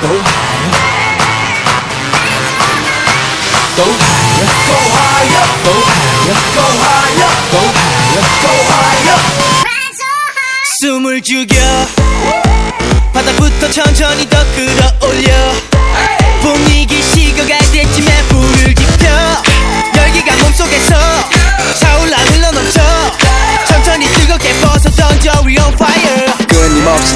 Go higher. Go higher. Go higher. Go higher. Go higher. Go higher. Go higher. 숨을 죽여. 바닥부터 천천히 더 끌어올려.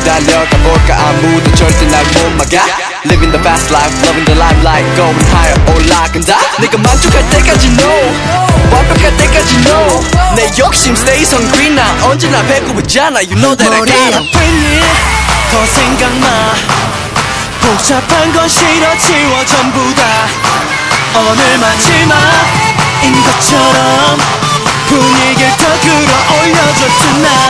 달려가 볼까 아무도 절대 날 못 막아 Living the fast life, loving the limelight Going higher 올라간다 내가 만족할 때까지 no 완벽할 때까지 no 내 욕심 stays hungry 나 언제나 배고프잖아 You know that I. 아픈 일더 생각마 복잡한 건 싫어 지워 전부 다 오늘 마지막인 것처럼 분위기를 더 끌어올려줘 tonight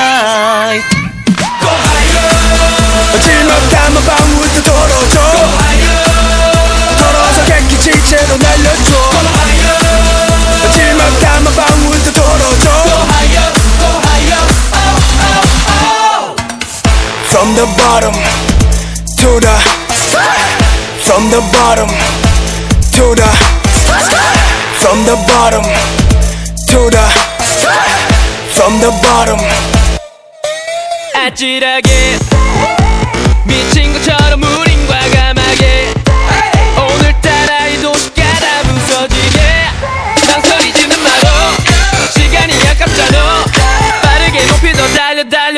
bottom to the From the bottom to the From the bottom to the From the bottom 아찔하게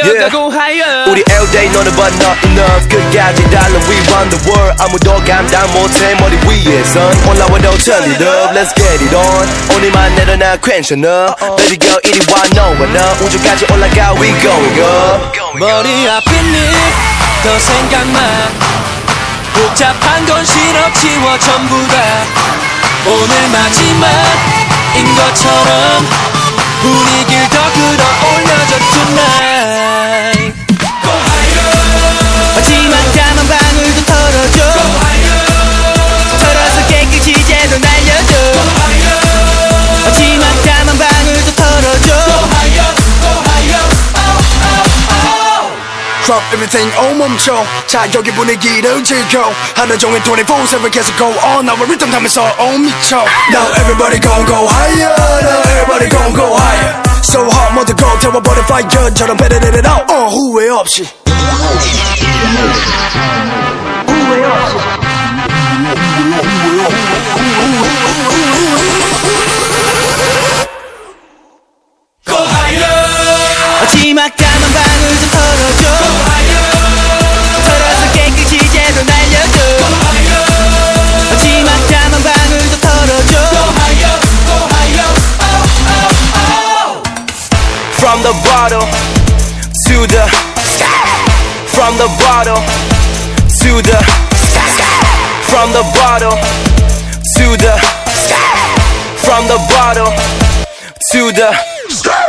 달려 달려가고 higher 우리 LJ 너는 but not enough 끝까지 달려 we run the world. 아무도 감당 못해. 머리 위에 선. 올라와도 turn it up. Let's get it on. 오늘만 내려놔. 괜찮아 Baby girl 이리 와. 너와 나 우주까지 올라가. We going up. 머리 아픈 일더 생각만 복잡한 건 싫어 지워 전부 다 오늘 마지막인 것처럼 분위기를 더 끌어올려줘 tonight Drop everything 온 멈춰 자 여기 분위기를 즐겨 하루 종일 24-7 계속 go on 나와 리듬 타면서 온 미쳐 Now everybody gon' go higher Now everybody gon' go higher So hot 모두 go 태워버린 fire처럼 베레레레 out 어 후회 없이 From the bottom to the From the bottom to the From the bottom to the From the bottom to the